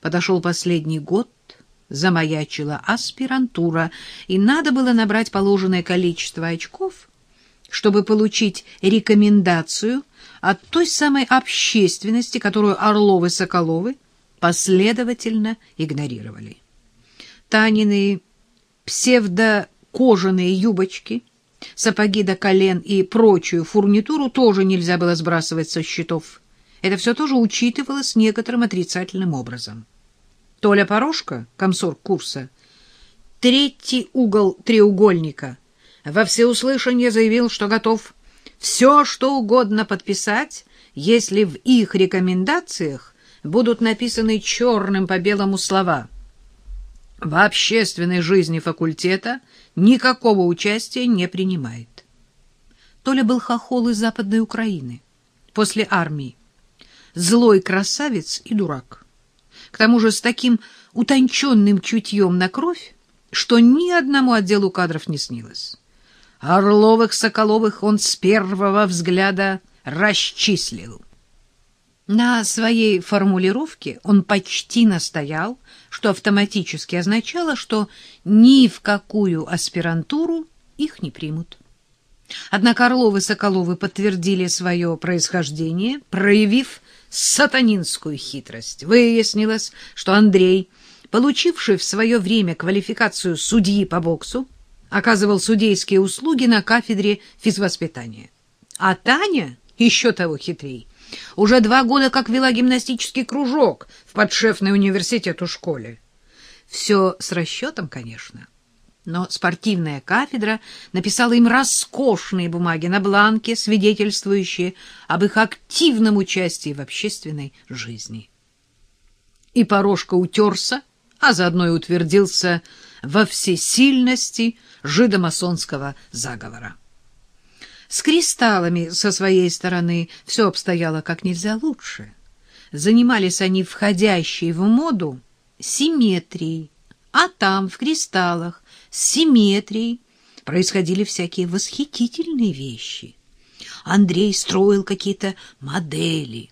Подошел последний год, замаячила аспирантура, и надо было набрать положенное количество очков, чтобы получить рекомендацию от той самой общественности, которую Орловы-Соколовы последовательно игнорировали. Танины псевдокожаные юбочки, сапоги до колен и прочую фурнитуру тоже нельзя было сбрасывать со счетов. Это все тоже учитывалось некоторым отрицательным образом. Толя Порошко, комсорг курса, третий угол треугольника, во всеуслышание заявил, что готов все, что угодно подписать, если в их рекомендациях будут написаны черным по белому слова «В общественной жизни факультета никакого участия не принимает». Толя был хохол из Западной Украины, после армии, злой красавец и дурак к тому же с таким утонченным чутьем на кровь, что ни одному отделу кадров не снилось. Орловых-Соколовых он с первого взгляда расчислил. На своей формулировке он почти настоял, что автоматически означало, что ни в какую аспирантуру их не примут. Однако Орловы-Соколовы подтвердили свое происхождение, проявив сатанинскую хитрость. Выяснилось, что Андрей, получивший в свое время квалификацию судьи по боксу, оказывал судейские услуги на кафедре физвоспитания. А Таня еще того хитрей. Уже два года как вела гимнастический кружок в подшефной университету школе. Все с расчетом, конечно но спортивная кафедра написала им роскошные бумаги на бланке, свидетельствующие об их активном участии в общественной жизни. И Порошка утерся, а заодно и утвердился во всесильности жидомасонского заговора. С кристаллами со своей стороны все обстояло как нельзя лучше. Занимались они входящей в моду симметрией, а там, в кристаллах, с симметрией, происходили всякие восхитительные вещи. Андрей строил какие-то модели,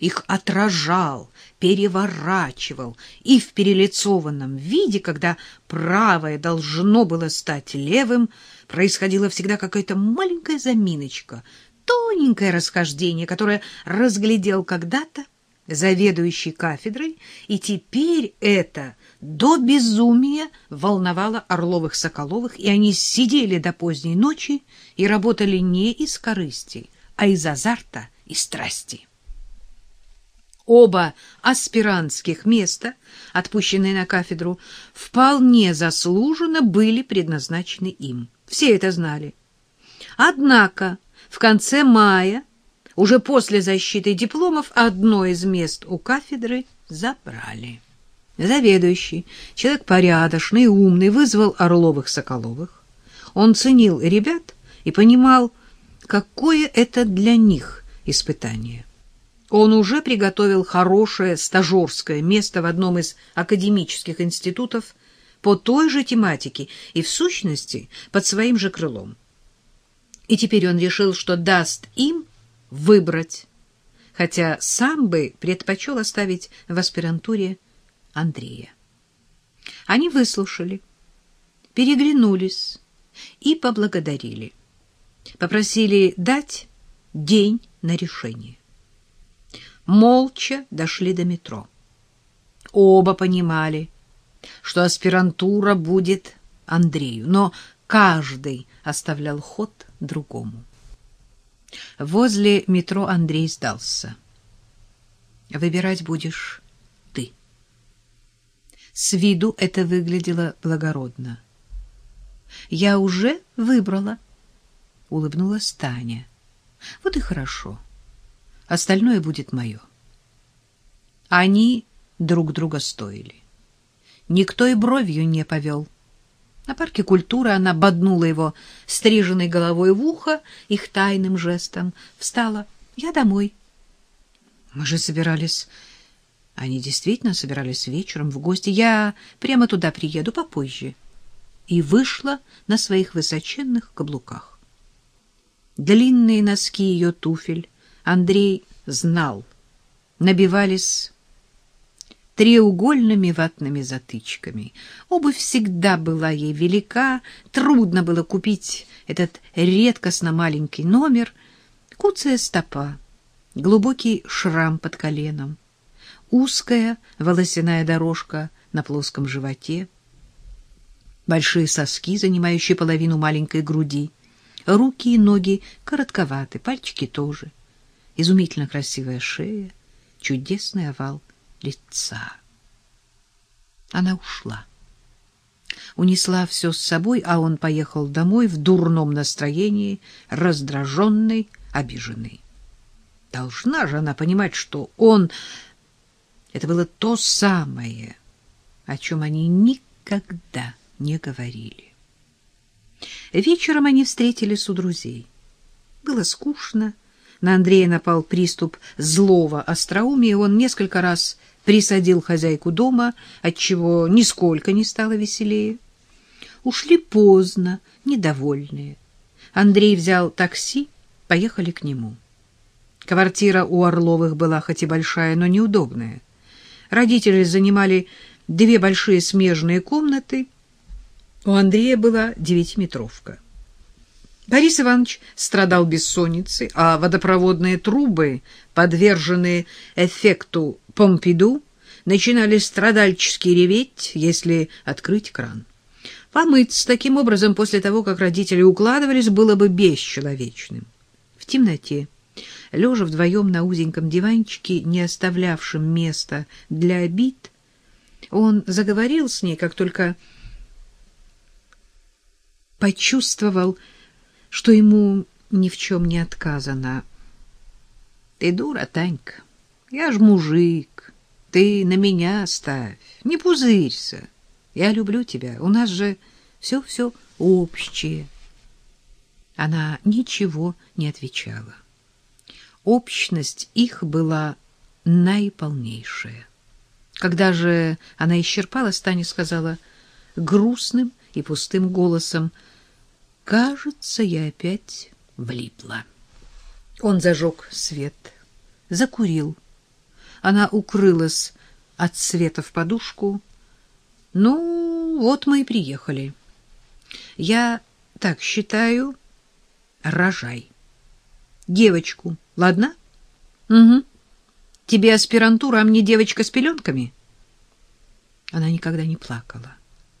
их отражал, переворачивал, и в перелицованном виде, когда правое должно было стать левым, происходила всегда какая-то маленькая заминочка, тоненькое расхождение, которое разглядел когда-то заведующий кафедрой, и теперь это до безумия волновало Орловых-Соколовых, и они сидели до поздней ночи и работали не из корысти, а из азарта и страсти. Оба аспирантских места, отпущенные на кафедру, вполне заслуженно были предназначены им. Все это знали. Однако в конце мая, уже после защиты дипломов, одно из мест у кафедры забрали. Заведующий, человек порядочный и умный, вызвал Орловых-Соколовых. Он ценил ребят и понимал, какое это для них испытание. Он уже приготовил хорошее стажерское место в одном из академических институтов по той же тематике и, в сущности, под своим же крылом. И теперь он решил, что даст им выбрать, хотя сам бы предпочел оставить в аспирантуре Андрея. Они выслушали, переглянулись и поблагодарили. Попросили дать день на решение. Молча дошли до метро. Оба понимали, что аспирантура будет Андрею, но каждый оставлял ход другому. Возле метро Андрей сдался. «Выбирать будешь с виду это выглядело благородно. «Я уже выбрала», — улыбнулась Таня. «Вот и хорошо. Остальное будет мое». Они друг друга стоили. Никто и бровью не повел. На парке культуры она боднула его стриженной головой в ухо, их тайным жестом. Встала. «Я домой». «Мы же собирались они действительно собирались вечером в гости. Я прямо туда приеду попозже. И вышла на своих высоченных каблуках. Длинные носки ее туфель Андрей знал. Набивались треугольными ватными затычками. Обувь всегда была ей велика, трудно было купить этот редкостно маленький номер. Куцая стопа, глубокий шрам под коленом, узкая волосяная дорожка на плоском животе, большие соски, занимающие половину маленькой груди, руки и ноги коротковаты, пальчики тоже, изумительно красивая шея, чудесный овал лица. Она ушла. Унесла все с собой, а он поехал домой в дурном настроении, раздраженный, обиженный. Должна же она понимать, что он... Это было то самое, о чем они никогда не говорили. Вечером они встретились у друзей. Было скучно, на Андрея напал приступ злого остроумия, он несколько раз присадил хозяйку дома, отчего нисколько не стало веселее. Ушли поздно, недовольные. Андрей взял такси, поехали к нему. Квартира у Орловых была хоть и большая, но неудобная. Родители занимали две большие смежные комнаты. У Андрея была девятиметровка. Борис Иванович страдал бессонницей, а водопроводные трубы, подверженные эффекту Помпиду, начинали страдальчески реветь, если открыть кран. Помыться таким образом после того, как родители укладывались, было бы бесчеловечным. В темноте, лежа вдвоем на узеньком диванчике, не оставлявшем места для обид, он заговорил с ней, как только почувствовал, что ему ни в чем не отказано. Ты дура, Танька. Я ж мужик. Ты на меня ставь. Не пузырься. Я люблю тебя. У нас же все-все общее. Она ничего не отвечала. Общность их была наиполнейшая. Когда же она исчерпалась, Таня сказала грустным и пустым голосом — Кажется, я опять влипла. Он зажег свет, закурил. Она укрылась от света в подушку. Ну, вот мы и приехали. Я так считаю, рожай. Девочку, ладно? Угу. Тебе аспирантура, а мне девочка с пеленками? Она никогда не плакала.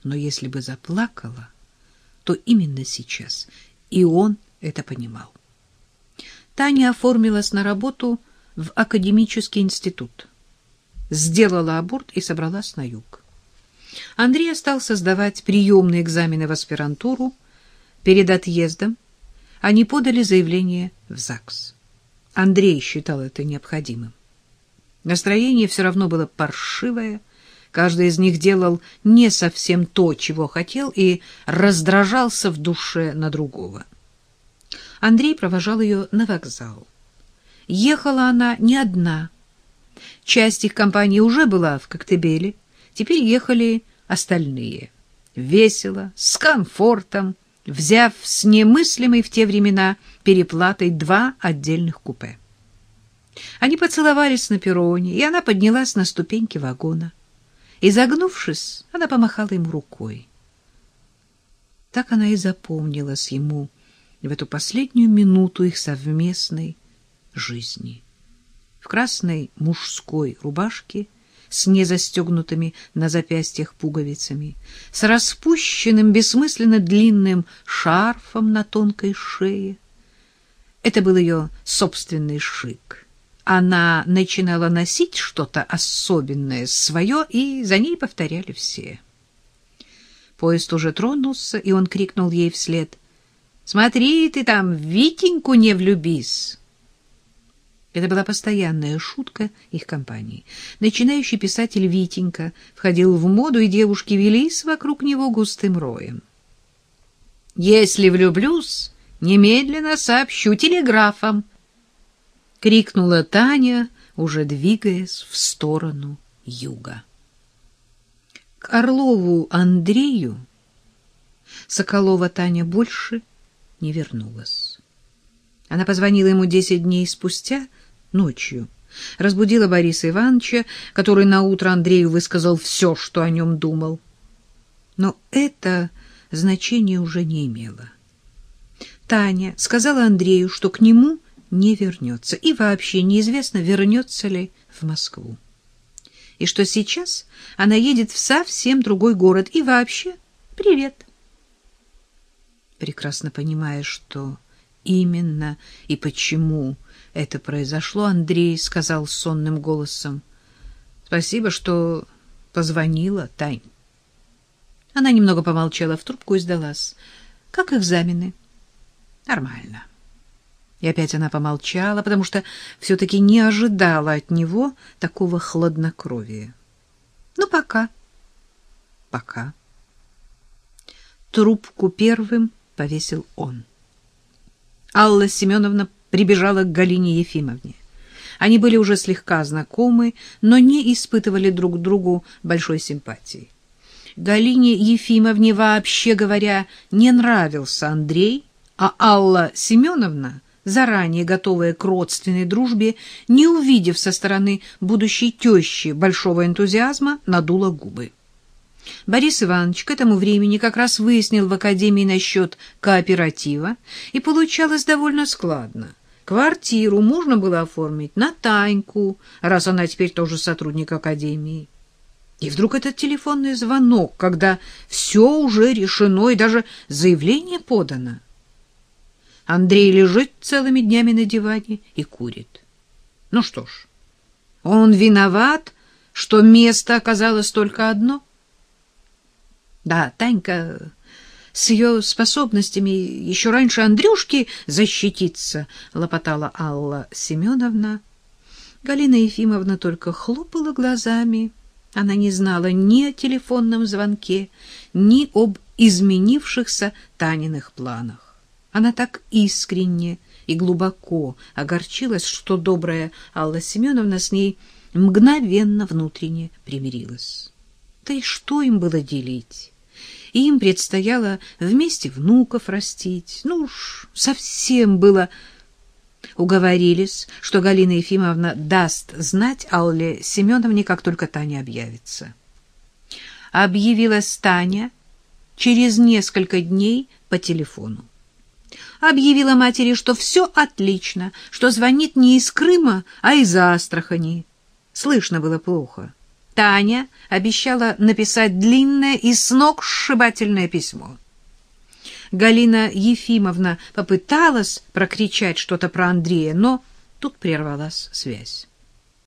Но если бы заплакала, то именно сейчас. И он это понимал. Таня оформилась на работу в академический институт. Сделала аборт и собралась на юг. Андрей остался сдавать приемные экзамены в аспирантуру. Перед отъездом они подали заявление в ЗАГС. Андрей считал это необходимым. Настроение все равно было паршивое, Каждый из них делал не совсем то, чего хотел, и раздражался в душе на другого. Андрей провожал ее на вокзал. Ехала она не одна. Часть их компании уже была в Коктебеле, теперь ехали остальные. Весело, с комфортом, взяв с немыслимой в те времена переплатой два отдельных купе. Они поцеловались на перроне, и она поднялась на ступеньки вагона. Изогнувшись, она помахала ему рукой. Так она и запомнилась ему в эту последнюю минуту их совместной жизни. В красной мужской рубашке с незастегнутыми на запястьях пуговицами, с распущенным бессмысленно длинным шарфом на тонкой шее. Это был ее собственный шик — она начинала носить что-то особенное свое, и за ней повторяли все. Поезд уже тронулся, и он крикнул ей вслед. «Смотри, ты там Витеньку не влюбись!» Это была постоянная шутка их компании. Начинающий писатель Витенька входил в моду, и девушки велись вокруг него густым роем. «Если влюблюсь, немедленно сообщу телеграфом», крикнула Таня, уже двигаясь в сторону юга. К Орлову Андрею Соколова Таня больше не вернулась. Она позвонила ему десять дней спустя, ночью, разбудила Бориса Ивановича, который наутро Андрею высказал все, что о нем думал. Но это значения уже не имело. Таня сказала Андрею, что к нему не вернется, и вообще неизвестно, вернется ли в Москву. И что сейчас она едет в совсем другой город, и вообще привет. Прекрасно понимая, что именно и почему это произошло, Андрей сказал сонным голосом, «Спасибо, что позвонила, Тань». Она немного помолчала в трубку и сдалась. «Как экзамены?» «Нормально». И опять она помолчала, потому что все-таки не ожидала от него такого хладнокровия. «Ну, пока». «Пока». Трубку первым повесил он. Алла Семеновна прибежала к Галине Ефимовне. Они были уже слегка знакомы, но не испытывали друг другу большой симпатии. Галине Ефимовне, вообще говоря, не нравился Андрей, а Алла Семеновна, заранее готовая к родственной дружбе, не увидев со стороны будущей тещи большого энтузиазма, надула губы. Борис Иванович к этому времени как раз выяснил в академии насчет кооператива, и получалось довольно складно. Квартиру можно было оформить на Таньку, раз она теперь тоже сотрудник академии. И вдруг этот телефонный звонок, когда все уже решено и даже заявление подано. Андрей лежит целыми днями на диване и курит. Ну что ж, он виноват, что место оказалось только одно. Да, Танька с ее способностями еще раньше Андрюшки защититься, лопотала Алла Семеновна. Галина Ефимовна только хлопала глазами. Она не знала ни о телефонном звонке, ни об изменившихся Таниных планах. Она так искренне и глубоко огорчилась, что добрая Алла Семеновна с ней мгновенно внутренне примирилась. Да и что им было делить? Им предстояло вместе внуков растить. Ну уж совсем было уговорились, что Галина Ефимовна даст знать Алле Семеновне, как только Таня объявится. Объявилась Таня через несколько дней по телефону. Объявила матери, что все отлично, что звонит не из Крыма, а из Астрахани. Слышно было плохо. Таня обещала написать длинное и сногсшибательное письмо. Галина Ефимовна попыталась прокричать что-то про Андрея, но тут прервалась связь.